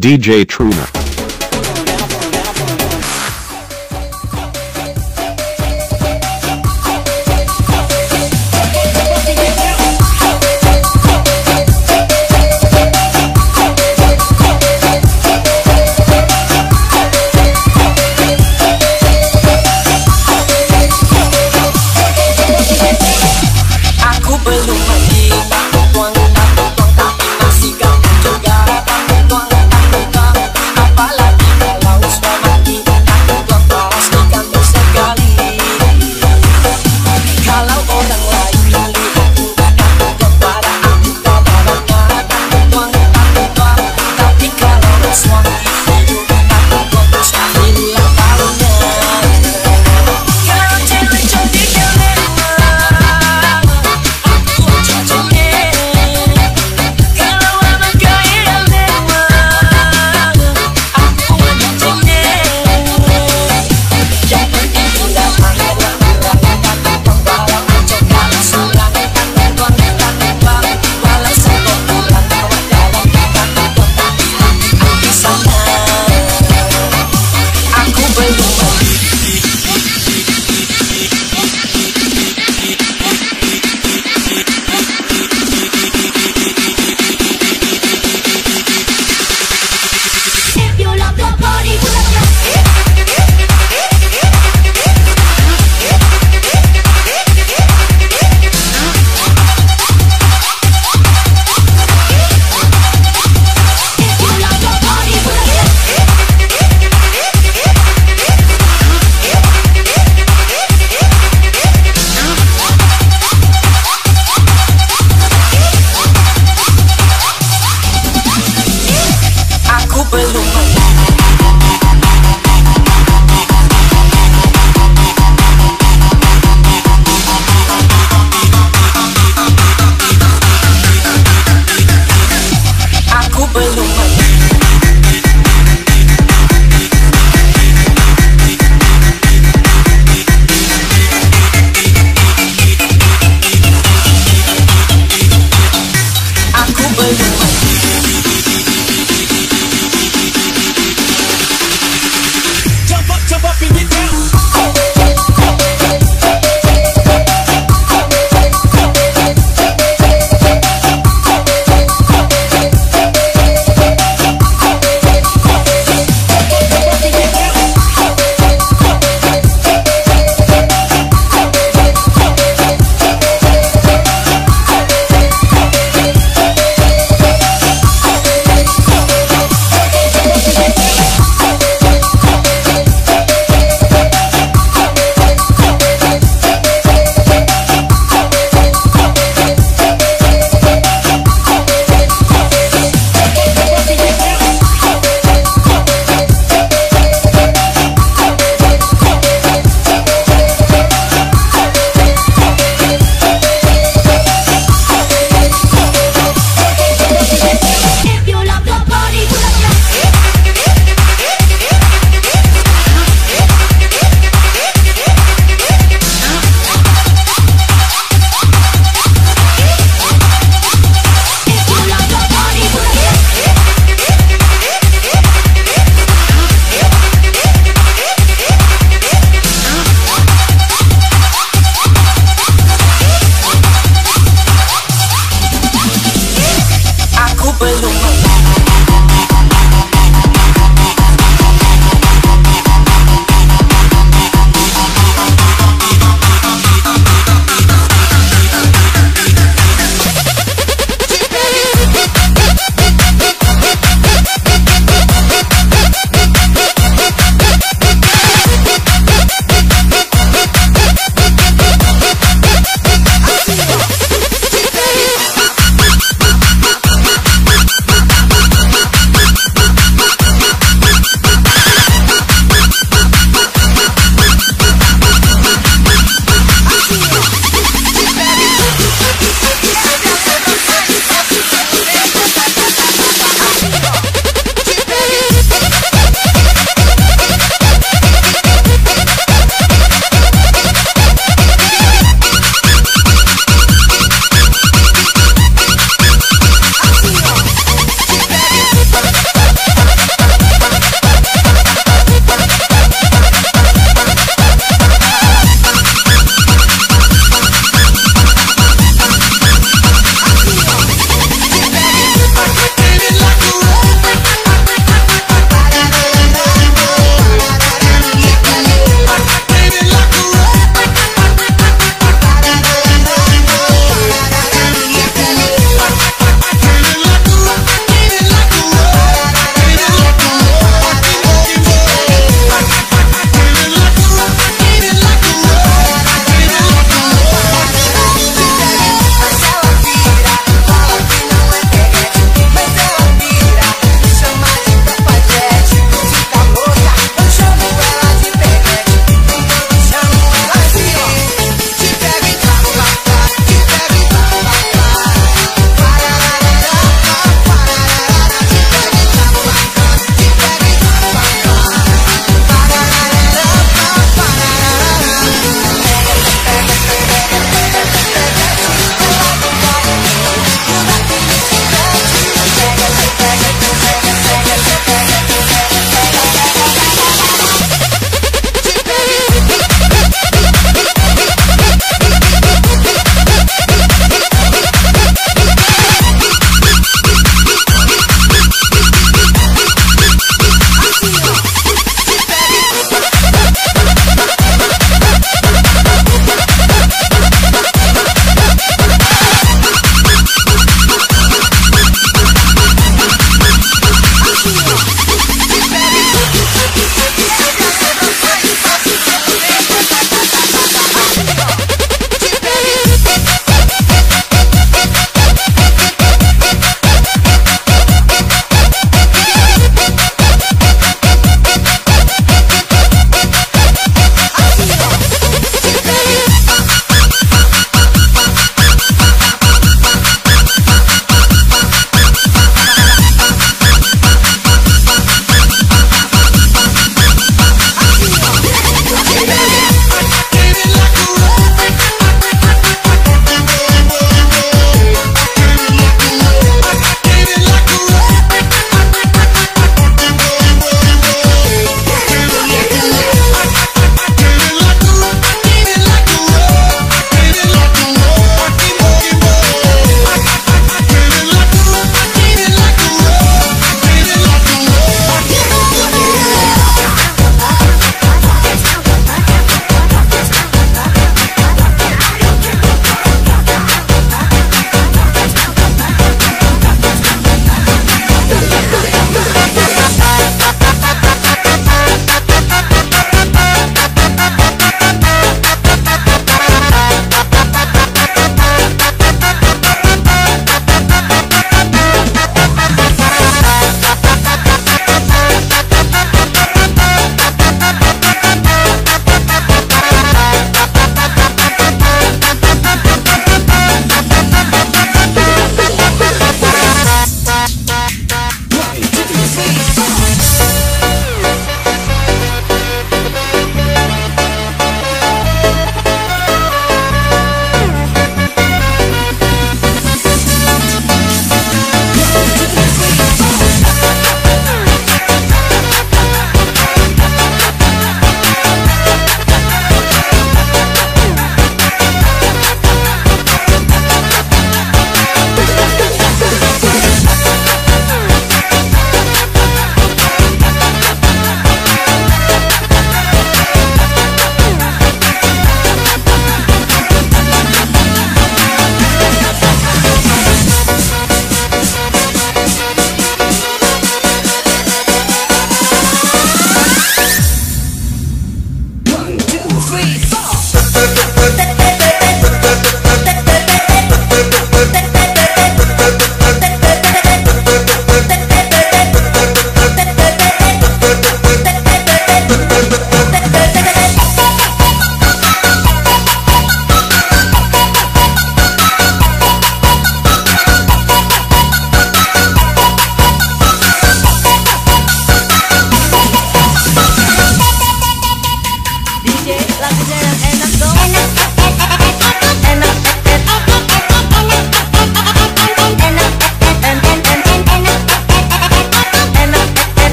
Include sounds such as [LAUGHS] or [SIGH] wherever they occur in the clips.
DJ Truna.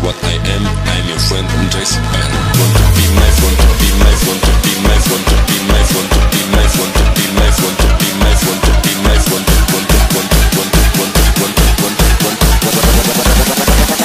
What I am. I'm your friend. And want to be my friend, to be my friend, to be my friend, to be my friend, to be my friend, to be my friend, to be my friend, to be my friend, to want to want to want to want to want to want to want to want to Hi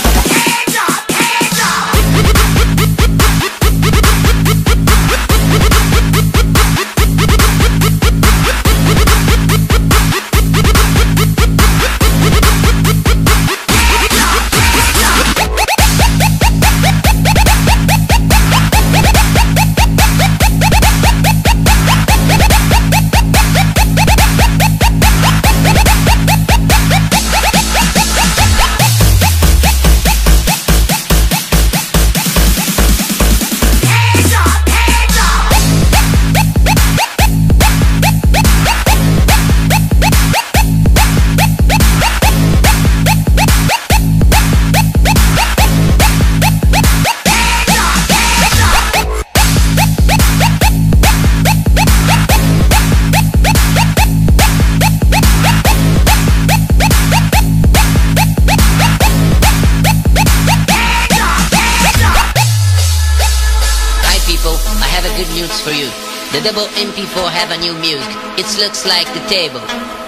The double MP4 have a new music. It looks like the table.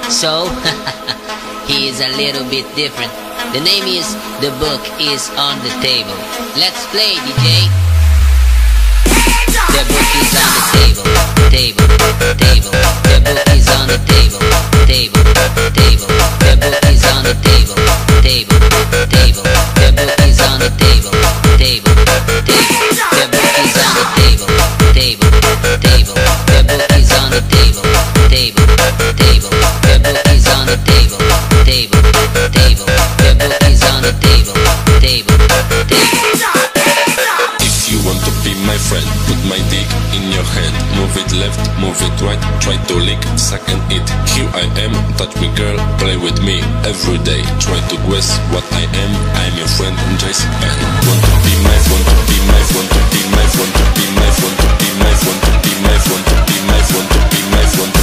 So, [LAUGHS] he is a little bit different. The name is The Book is on the Table. Let's play, DJ. The book is on the table, table, table. The book is on the table, table, table. The book is on the table, table, table. The book is on the table, table, your hand. Move it left, move it right. Try to lick, suck and eat. Here I am, touch me girl, play with me every day. Try to guess what I am. I'm your friend, Jason. And want to be my friend, to be my friend, to be my friend, to be my friend, to be my friend, to be my friend, to be my friend, to be my. Want to,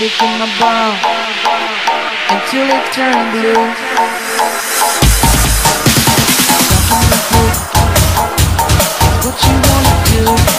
everything about until it turned blue. What you wanna do?